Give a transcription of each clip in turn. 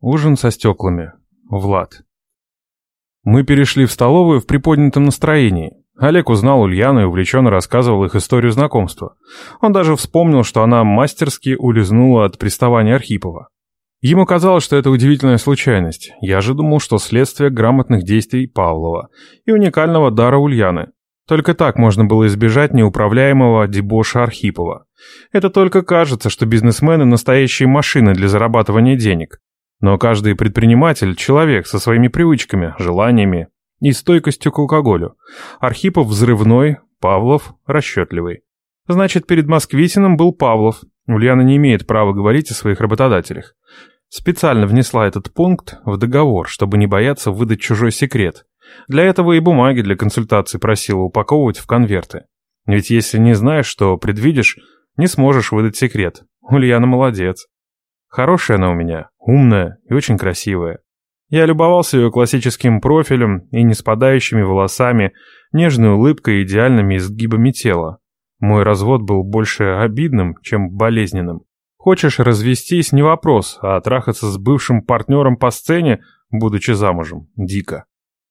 Ужин со стеклами. Влад. Мы перешли в столовую в приподнятом настроении. Олег узнал Ульяну и увлеченно рассказывал их историю знакомства. Он даже вспомнил, что она мастерски улизнула от приставания Архипова. Ему казалось, что это удивительная случайность. Я же думал, что следствие грамотных действий Павлова и уникального дара Ульяны. Только так можно было избежать неуправляемого дебоша Архипова. Это только кажется, что бизнесмены – настоящие машины для зарабатывания денег. Но каждый предприниматель – человек со своими привычками, желаниями и стойкостью к алкоголю. Архипов взрывной, Павлов расчетливый. Значит, перед Москвитиным был Павлов. Ульяна не имеет права говорить о своих работодателях. Специально внесла этот пункт в договор, чтобы не бояться выдать чужой секрет. Для этого и бумаги для консультации просила упаковывать в конверты. Ведь если не знаешь, что предвидишь, не сможешь выдать секрет. Ульяна молодец. Хорошая она у меня, умная и очень красивая. Я любовался ее классическим профилем и не спадающими волосами, нежной улыбкой и идеальными изгибами тела. Мой развод был больше обидным, чем болезненным. Хочешь развестись – не вопрос, а трахаться с бывшим партнером по сцене, будучи замужем – дико.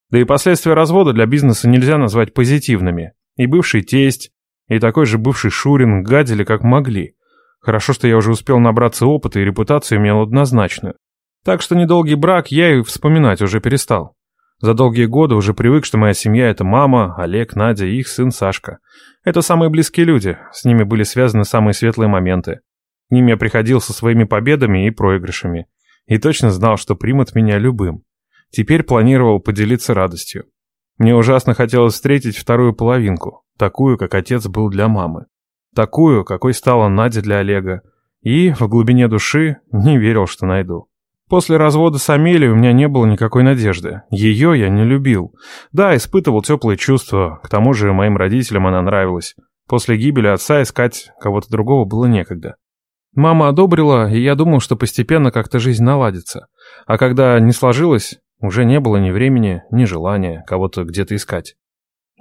Да и последствия развода для бизнеса нельзя назвать позитивными. И бывший тесть, и такой же бывший Шурин гадили как могли. Хорошо, что я уже успел набраться опыта и репутацию имел однозначную. Так что недолгий брак я и вспоминать уже перестал. За долгие годы уже привык, что моя семья — это мама, Олег, Надя и их сын Сашка. Это самые близкие люди, с ними были связаны самые светлые моменты. К ним я приходил со своими победами и проигрышами. И точно знал, что примут меня любым. Теперь планировал поделиться радостью. Мне ужасно хотелось встретить вторую половинку, такую, как отец был для мамы. Такую, какой стала Надя для Олега. И, в глубине души, не верил, что найду. После развода с Амелией у меня не было никакой надежды. Ее я не любил. Да, испытывал теплые чувства, к тому же моим родителям она нравилась. После гибели отца искать кого-то другого было некогда. Мама одобрила, и я думал, что постепенно как-то жизнь наладится. А когда не сложилось, уже не было ни времени, ни желания кого-то где-то искать.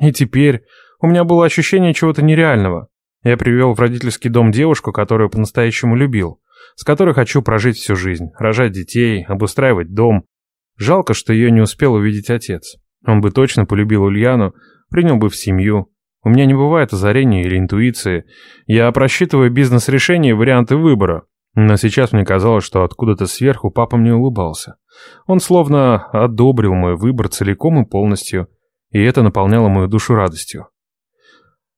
И теперь у меня было ощущение чего-то нереального. Я привел в родительский дом девушку, которую по-настоящему любил с которой хочу прожить всю жизнь, рожать детей, обустраивать дом. Жалко, что ее не успел увидеть отец. Он бы точно полюбил Ульяну, принял бы в семью. У меня не бывает озарения или интуиции. Я просчитываю бизнес-решения и варианты выбора. Но сейчас мне казалось, что откуда-то сверху папа мне улыбался. Он словно одобрил мой выбор целиком и полностью, и это наполняло мою душу радостью.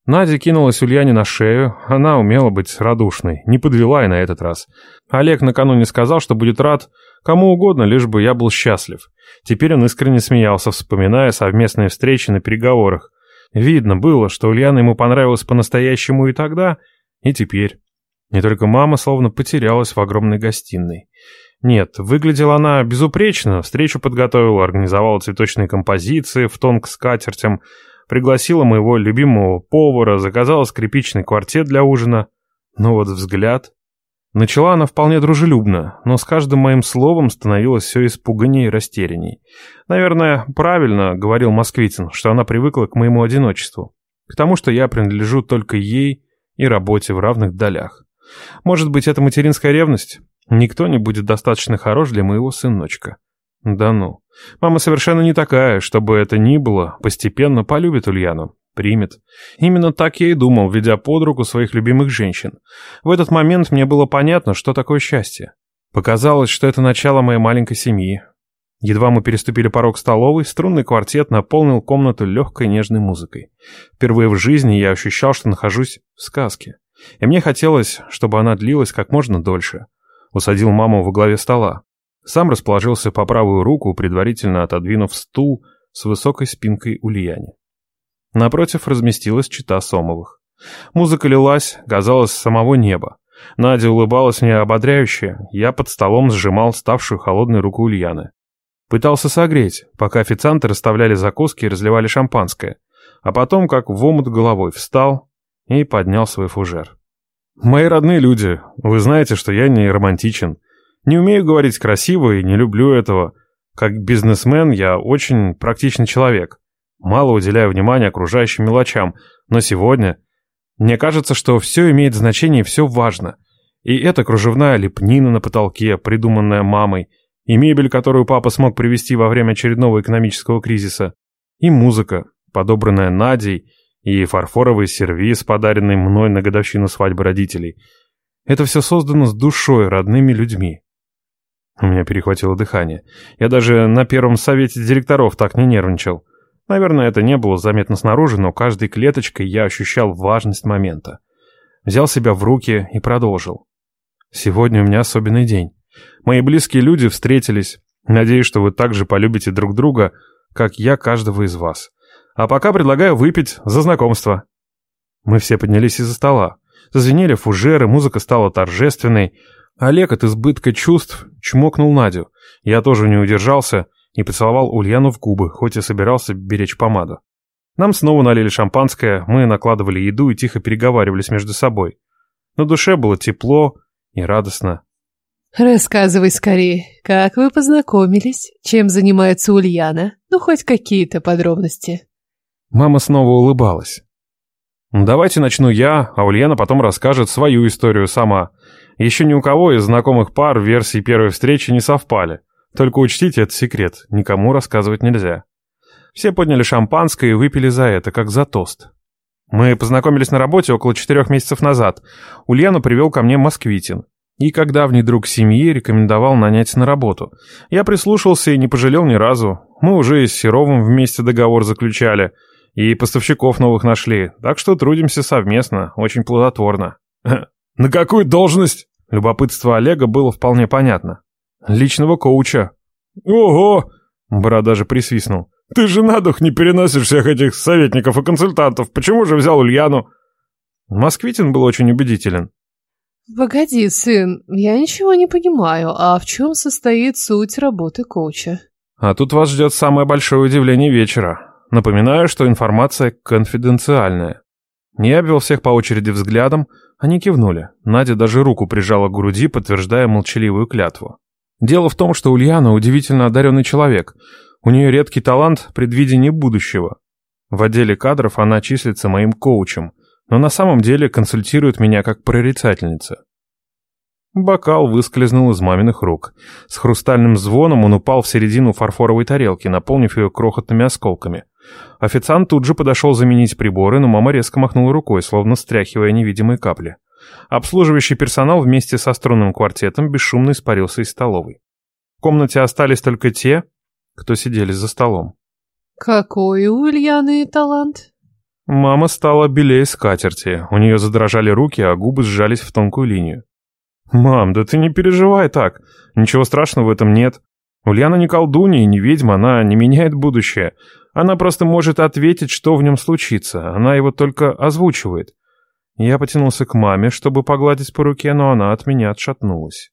Надя кинулась Ульяне на шею, она умела быть радушной, не подвела и на этот раз. Олег накануне сказал, что будет рад кому угодно, лишь бы я был счастлив. Теперь он искренне смеялся, вспоминая совместные встречи на переговорах. Видно было, что Ульяна ему понравилась по-настоящему и тогда, и теперь. Не только мама словно потерялась в огромной гостиной. Нет, выглядела она безупречно, встречу подготовила, организовала цветочные композиции в тон к скатертям, пригласила моего любимого повара, заказала скрипичный квартет для ужина. Но вот взгляд... Начала она вполне дружелюбно, но с каждым моим словом становилось все испуганнее и растерянней. Наверное, правильно говорил Москвитин, что она привыкла к моему одиночеству. К тому, что я принадлежу только ей и работе в равных долях. Может быть, это материнская ревность? Никто не будет достаточно хорош для моего сыночка. Да ну. Мама совершенно не такая, чтобы это ни было, постепенно полюбит Ульяну, примет. Именно так я и думал, ведя под руку своих любимых женщин. В этот момент мне было понятно, что такое счастье. Показалось, что это начало моей маленькой семьи. Едва мы переступили порог столовой, струнный квартет наполнил комнату легкой нежной музыкой. Впервые в жизни я ощущал, что нахожусь в сказке. И мне хотелось, чтобы она длилась как можно дольше. Усадил маму во главе стола. Сам расположился по правую руку, предварительно отодвинув стул с высокой спинкой Ульяне. Напротив разместилась чита Сомовых. Музыка лилась, казалось, с самого неба. Надя улыбалась мне ободряюще, я под столом сжимал ставшую холодной руку Ульяны. Пытался согреть, пока официанты расставляли закуски и разливали шампанское, а потом, как в омут головой, встал и поднял свой фужер. «Мои родные люди, вы знаете, что я не романтичен. Не умею говорить красиво и не люблю этого. Как бизнесмен я очень практичный человек. Мало уделяю внимания окружающим мелочам, но сегодня мне кажется, что все имеет значение и все важно. И эта кружевная лепнина на потолке, придуманная мамой, и мебель, которую папа смог привезти во время очередного экономического кризиса, и музыка, подобранная Надей, и фарфоровый сервиз, подаренный мной на годовщину свадьбы родителей. Это все создано с душой, родными людьми. У меня перехватило дыхание. Я даже на первом совете директоров так не нервничал. Наверное, это не было заметно снаружи, но каждой клеточкой я ощущал важность момента. Взял себя в руки и продолжил. Сегодня у меня особенный день. Мои близкие люди встретились. Надеюсь, что вы также полюбите друг друга, как я каждого из вас. А пока предлагаю выпить за знакомство. Мы все поднялись из-за стола. Зазвенели фужеры, музыка стала торжественной. Олег от избытка чувств чмокнул Надю. Я тоже не удержался и поцеловал Ульяну в губы, хоть и собирался беречь помаду. Нам снова налили шампанское, мы накладывали еду и тихо переговаривались между собой. На душе было тепло и радостно. «Рассказывай скорее, как вы познакомились, чем занимается Ульяна, ну хоть какие-то подробности». Мама снова улыбалась. «Давайте начну я, а Ульяна потом расскажет свою историю сама. Еще ни у кого из знакомых пар версии первой встречи не совпали. Только учтите, это секрет, никому рассказывать нельзя». Все подняли шампанское и выпили за это, как за тост. Мы познакомились на работе около четырех месяцев назад. Ульяну привел ко мне москвитин. И как давний друг семьи рекомендовал нанять на работу. Я прислушался и не пожалел ни разу. Мы уже с Серовым вместе договор заключали. И поставщиков новых нашли. Так что трудимся совместно, очень плодотворно. «На какую должность?» Любопытство Олега было вполне понятно. «Личного коуча». «Ого!» Брат даже присвистнул. «Ты же на дух не переносишь всех этих советников и консультантов. Почему же взял Ульяну?» Москвитин был очень убедителен. «Погоди, сын, я ничего не понимаю. А в чем состоит суть работы коуча?» «А тут вас ждет самое большое удивление вечера. Напоминаю, что информация конфиденциальная». Не обвел всех по очереди взглядом, они кивнули. Надя даже руку прижала к груди, подтверждая молчаливую клятву. Дело в том, что Ульяна удивительно одаренный человек. У нее редкий талант предвидения будущего. В отделе кадров она числится моим коучем, но на самом деле консультирует меня как прорицательница. Бокал выскользнул из маминых рук. С хрустальным звоном он упал в середину фарфоровой тарелки, наполнив ее крохотными осколками. Официант тут же подошел заменить приборы, но мама резко махнула рукой, словно стряхивая невидимые капли. Обслуживающий персонал вместе со струнным квартетом бесшумно испарился из столовой. В комнате остались только те, кто сидели за столом. «Какой у Ульяны талант?» Мама стала белее скатерти, у нее задрожали руки, а губы сжались в тонкую линию. «Мам, да ты не переживай так, ничего страшного в этом нет. Ульяна не колдунья и не ведьма, она не меняет будущее. Она просто может ответить, что в нем случится, она его только озвучивает». Я потянулся к маме, чтобы погладить по руке, но она от меня отшатнулась.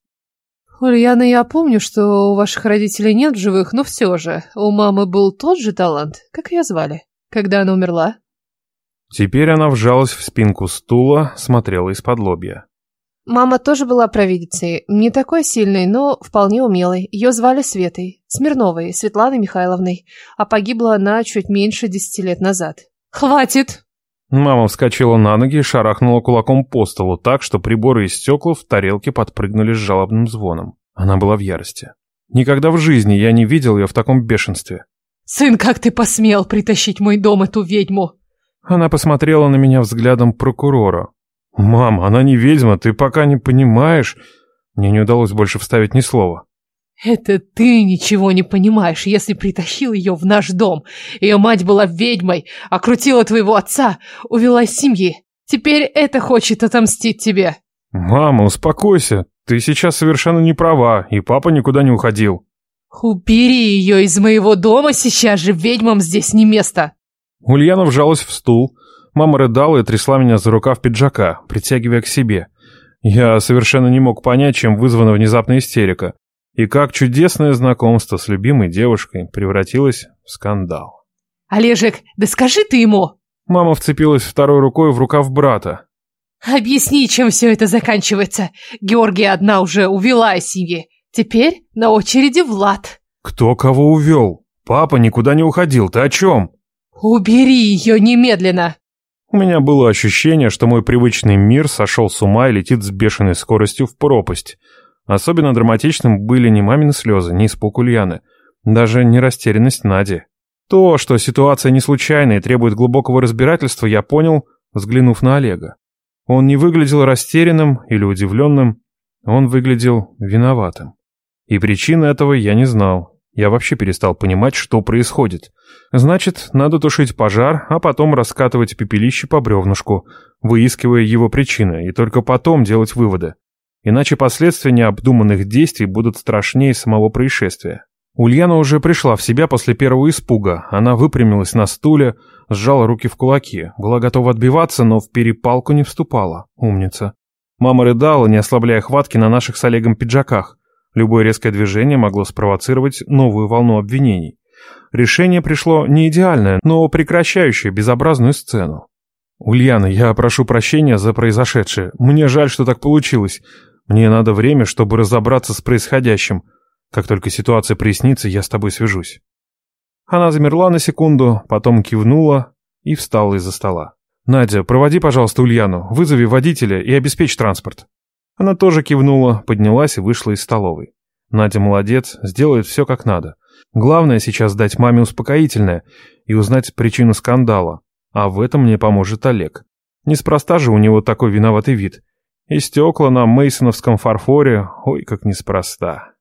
Ульяна, я помню, что у ваших родителей нет живых, но все же, у мамы был тот же талант, как ее звали, когда она умерла. Теперь она вжалась в спинку стула, смотрела из-под лобья. Мама тоже была провидицей, не такой сильной, но вполне умелой. Ее звали Светой, Смирновой, Светланой Михайловной, а погибла она чуть меньше десяти лет назад. «Хватит!» Мама вскочила на ноги и шарахнула кулаком по столу так, что приборы из стекла в тарелке подпрыгнули с жалобным звоном. Она была в ярости. Никогда в жизни я не видел ее в таком бешенстве. «Сын, как ты посмел притащить мой дом эту ведьму?» Она посмотрела на меня взглядом прокурора. «Мам, она не ведьма, ты пока не понимаешь...» Мне не удалось больше вставить ни слова. «Это ты ничего не понимаешь, если притащил ее в наш дом. Ее мать была ведьмой, окрутила твоего отца, увела из семьи. Теперь это хочет отомстить тебе». «Мама, успокойся. Ты сейчас совершенно не права, и папа никуда не уходил». «Убери ее из моего дома сейчас же, ведьмам здесь не место». Ульяна вжалась в стул. Мама рыдала и трясла меня за рукав пиджака, притягивая к себе. Я совершенно не мог понять, чем вызвана внезапная истерика. И как чудесное знакомство с любимой девушкой превратилось в скандал. «Олежек, да скажи ты ему!» Мама вцепилась второй рукой в рукав брата. «Объясни, чем все это заканчивается. Георгия одна уже увела из семьи. Теперь на очереди Влад». «Кто кого увел? Папа никуда не уходил. Ты о чем?» «Убери ее немедленно!» У меня было ощущение, что мой привычный мир сошел с ума и летит с бешеной скоростью в пропасть. Особенно драматичным были не мамины слезы, не испуг Ульяны, даже не растерянность Нади. То, что ситуация не случайная и требует глубокого разбирательства, я понял, взглянув на Олега. Он не выглядел растерянным или удивленным, он выглядел виноватым. И причины этого я не знал. Я вообще перестал понимать, что происходит. Значит, надо тушить пожар, а потом раскатывать пепелище по бревнышку, выискивая его причины, и только потом делать выводы. Иначе последствия необдуманных действий будут страшнее самого происшествия. Ульяна уже пришла в себя после первого испуга. Она выпрямилась на стуле, сжала руки в кулаки, была готова отбиваться, но в перепалку не вступала. Умница. Мама рыдала, не ослабляя хватки на наших с Олегом пиджаках. Любое резкое движение могло спровоцировать новую волну обвинений. Решение пришло не идеальное, но прекращающее безобразную сцену. «Ульяна, я прошу прощения за произошедшее. Мне жаль, что так получилось. Мне надо время, чтобы разобраться с происходящим. Как только ситуация прояснится, я с тобой свяжусь». Она замерла на секунду, потом кивнула и встала из-за стола. «Надя, проводи, пожалуйста, Ульяну, вызови водителя и обеспечь транспорт». Она тоже кивнула, поднялась и вышла из столовой. Надя молодец, сделает все как надо. Главное сейчас дать маме успокоительное и узнать причину скандала. А в этом мне поможет Олег. Неспроста же у него такой виноватый вид. И стекла на мейсоновском фарфоре, ой, как неспроста.